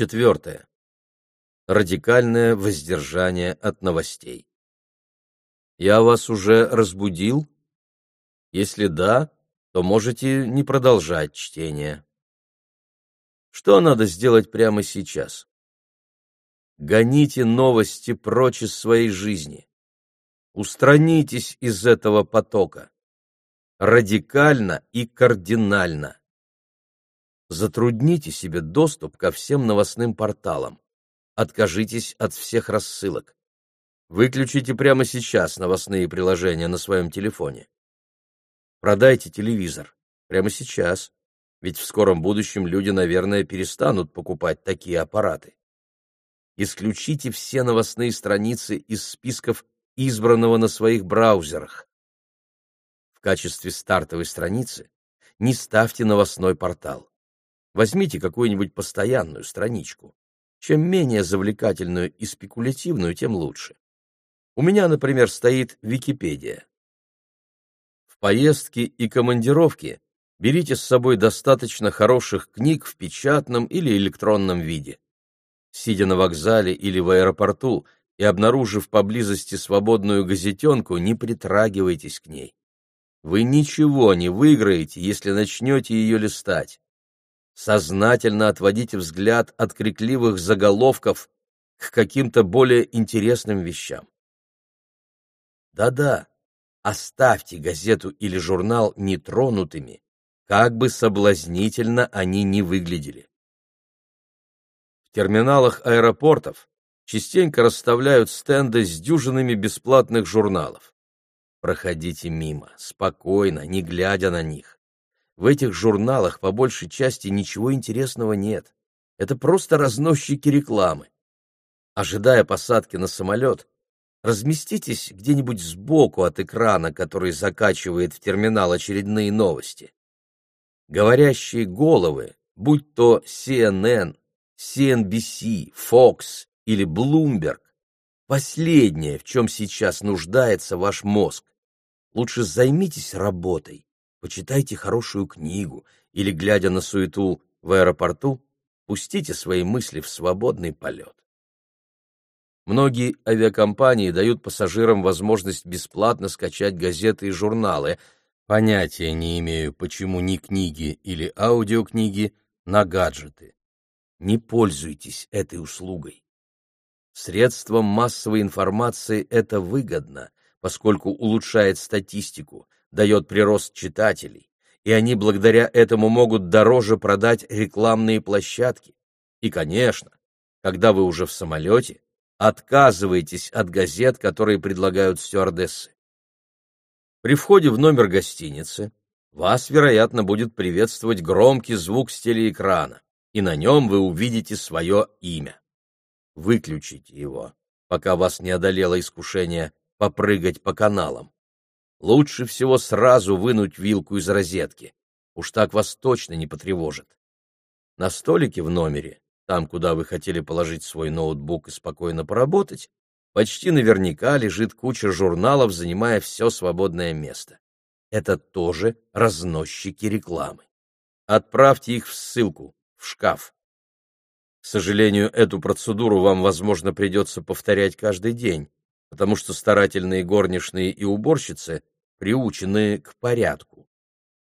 Четвертое. Радикальное воздержание от новостей. Я вас уже разбудил? Если да, то можете не продолжать чтение. Что надо сделать прямо сейчас? Гоните новости прочь из своей жизни. Устранитесь из этого потока. Радикально и кардинально. Затрудните себе доступ ко всем новостным порталам. Откажитесь от всех рассылок. Выключите прямо сейчас новостные приложения на своем телефоне. Продайте телевизор. Прямо сейчас. Ведь в скором будущем люди, наверное, перестанут покупать такие аппараты. Исключите все новостные страницы из списков избранного на своих браузерах. В качестве стартовой страницы не ставьте новостной портал. Возьмите какую-нибудь постоянную страничку. Чем менее завлекательную и спекулятивную, тем лучше. У меня, например, стоит Википедия. В поездки и командировки берите с собой достаточно хороших книг в печатном или электронном виде. Сидя на вокзале или в аэропорту и обнаружив поблизости свободную газетенку, не притрагивайтесь к ней. Вы ничего не выиграете, если начнете ее листать сознательно отводите взгляд от крикливых заголовков к каким-то более интересным вещам. Да-да, оставьте газету или журнал нетронутыми, как бы соблазнительно они ни выглядели. В терминалах аэропортов частенько расставляют стенды с дюжинами бесплатных журналов. Проходите мимо, спокойно, не глядя на них. В этих журналах по большей части ничего интересного нет. Это просто разносчики рекламы. Ожидая посадки на самолет, разместитесь где-нибудь сбоку от экрана, который закачивает в терминал очередные новости. Говорящие головы, будь то CNN, CNBC, Fox или Bloomberg, последнее, в чем сейчас нуждается ваш мозг. Лучше займитесь работой почитайте хорошую книгу или, глядя на суету в аэропорту, пустите свои мысли в свободный полет. Многие авиакомпании дают пассажирам возможность бесплатно скачать газеты и журналы. Понятия не имею, почему ни книги или аудиокниги на гаджеты. Не пользуйтесь этой услугой. Средством массовой информации это выгодно, поскольку улучшает статистику, дает прирост читателей, и они благодаря этому могут дороже продать рекламные площадки. И, конечно, когда вы уже в самолете, отказываетесь от газет, которые предлагают стюардессы. При входе в номер гостиницы вас, вероятно, будет приветствовать громкий звук с телеэкрана, и на нем вы увидите свое имя. Выключите его, пока вас не одолело искушение попрыгать по каналам лучше всего сразу вынуть вилку из розетки. Уж так вас точно не потревожит. На столике в номере, там, куда вы хотели положить свой ноутбук и спокойно поработать, почти наверняка лежит куча журналов, занимая все свободное место. Это тоже разносчики рекламы. Отправьте их в ссылку, в шкаф. К сожалению, эту процедуру вам, возможно, придется повторять каждый день, потому что старательные горничные и уборщицы приучены к порядку.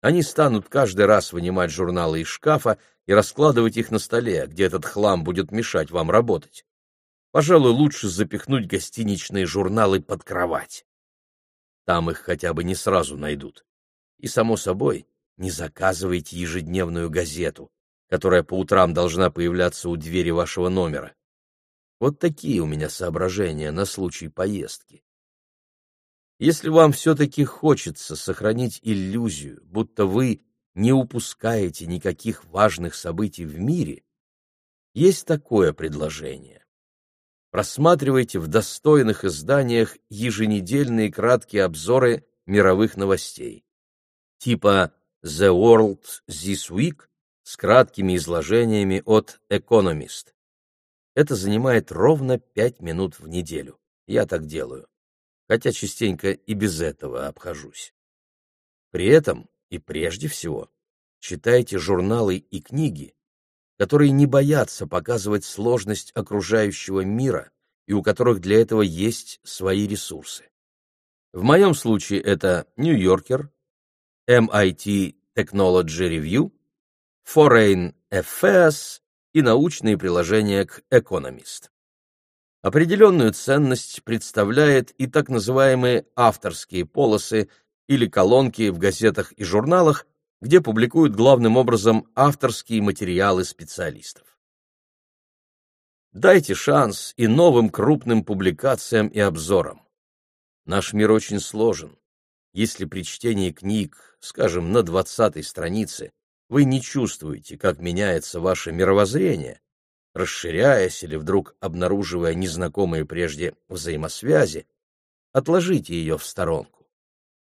Они станут каждый раз вынимать журналы из шкафа и раскладывать их на столе, где этот хлам будет мешать вам работать. Пожалуй, лучше запихнуть гостиничные журналы под кровать. Там их хотя бы не сразу найдут. И, само собой, не заказывайте ежедневную газету, которая по утрам должна появляться у двери вашего номера. Вот такие у меня соображения на случай поездки. Если вам все-таки хочется сохранить иллюзию, будто вы не упускаете никаких важных событий в мире, есть такое предложение. Просматривайте в достойных изданиях еженедельные краткие обзоры мировых новостей, типа The World This Week с краткими изложениями от Economist. Это занимает ровно пять минут в неделю. Я так делаю хотя частенько и без этого обхожусь. При этом и прежде всего читайте журналы и книги, которые не боятся показывать сложность окружающего мира и у которых для этого есть свои ресурсы. В моем случае это Нью-Йоркер, MIT Technology Review, Foreign Affairs и научные приложения к Economist. Определенную ценность представляет и так называемые авторские полосы или колонки в газетах и журналах, где публикуют главным образом авторские материалы специалистов. Дайте шанс и новым крупным публикациям и обзорам. Наш мир очень сложен. Если при чтении книг, скажем, на двадцатой странице, вы не чувствуете, как меняется ваше мировоззрение, расширяясь или вдруг обнаруживая незнакомые прежде взаимосвязи, отложите ее в сторонку.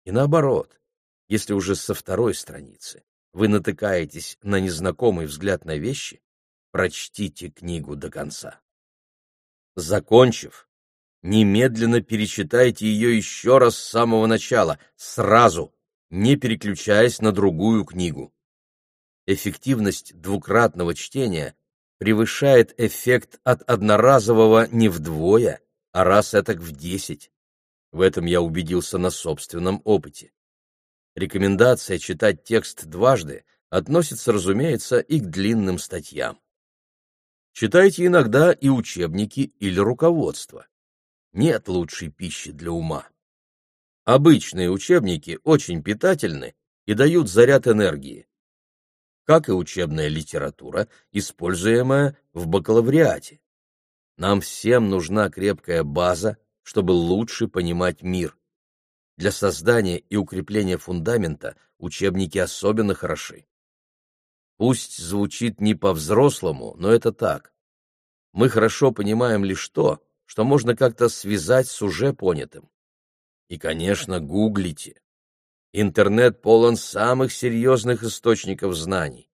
И наоборот, если уже со второй страницы вы натыкаетесь на незнакомый взгляд на вещи, прочтите книгу до конца. Закончив, немедленно перечитайте ее еще раз с самого начала, сразу, не переключаясь на другую книгу. Эффективность двукратного чтения превышает эффект от одноразового не вдвое, а раз этак в десять. В этом я убедился на собственном опыте. Рекомендация читать текст дважды относится, разумеется, и к длинным статьям. Читайте иногда и учебники или руководство. Нет лучшей пищи для ума. Обычные учебники очень питательны и дают заряд энергии как и учебная литература, используемая в бакалавриате. Нам всем нужна крепкая база, чтобы лучше понимать мир. Для создания и укрепления фундамента учебники особенно хороши. Пусть звучит не по-взрослому, но это так. Мы хорошо понимаем лишь то, что можно как-то связать с уже понятым. И, конечно, гуглите. Интернет полон самых серьезных источников знаний.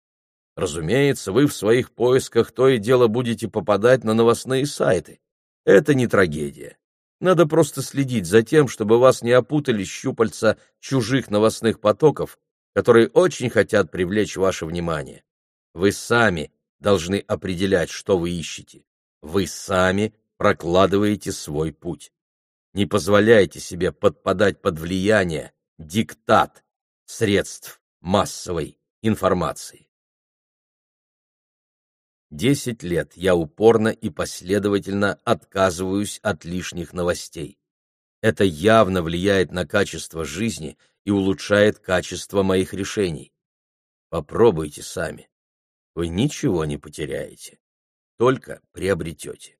Разумеется, вы в своих поисках то и дело будете попадать на новостные сайты. Это не трагедия. Надо просто следить за тем, чтобы вас не опутали щупальца чужих новостных потоков, которые очень хотят привлечь ваше внимание. Вы сами должны определять, что вы ищете. Вы сами прокладываете свой путь. Не позволяйте себе подпадать под влияние, диктат средств массовой информации. Десять лет я упорно и последовательно отказываюсь от лишних новостей. Это явно влияет на качество жизни и улучшает качество моих решений. Попробуйте сами. Вы ничего не потеряете, только приобретете.